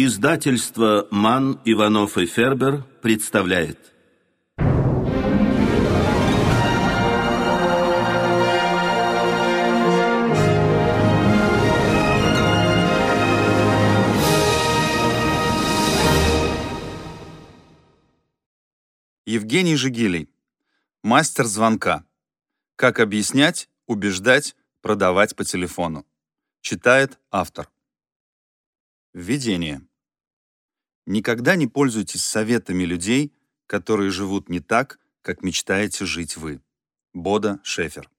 Издательство «Ман, Иванов и Фербер» представляет. Евгений Жигилей. Мастер звонка. Как объяснять, убеждать, продавать по телефону. Читает автор. Введение. Никогда не пользуйтесь советами людей, которые живут не так, как мечтаете жить вы. Бода Шефер.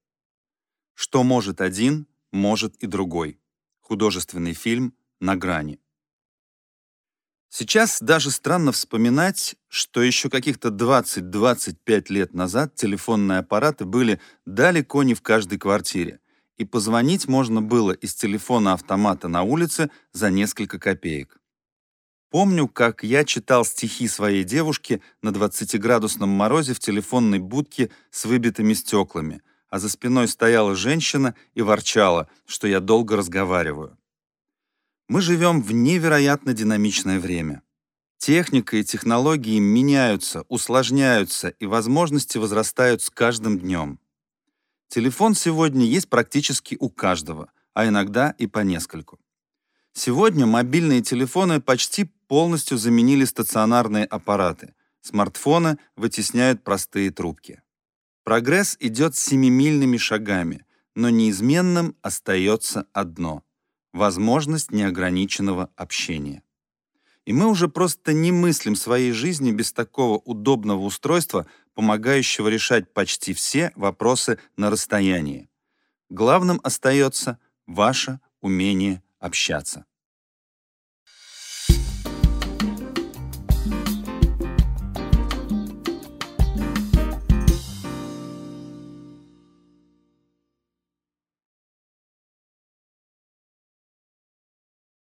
Что может один, может и другой. Художественный фильм «На грани». Сейчас даже странно вспоминать, что еще каких-то 20-25 лет назад телефонные аппараты были далеко не в каждой квартире, и позвонить можно было из телефона-автомата на улице за несколько копеек. Помню, как я читал стихи своей девушке на 20-градусном морозе в телефонной будке с выбитыми стеклами, а за спиной стояла женщина и ворчала, что я долго разговариваю. Мы живем в невероятно динамичное время. Техника и технологии меняются, усложняются, и возможности возрастают с каждым днем. Телефон сегодня есть практически у каждого, а иногда и по нескольку. Сегодня мобильные телефоны почти полностью заменили стационарные аппараты. Смартфоны вытесняют простые трубки. Прогресс идет семимильными шагами, но неизменным остается одно — возможность неограниченного общения. И мы уже просто не мыслим своей жизни без такого удобного устройства, помогающего решать почти все вопросы на расстоянии. Главным остается ваше умение общаться.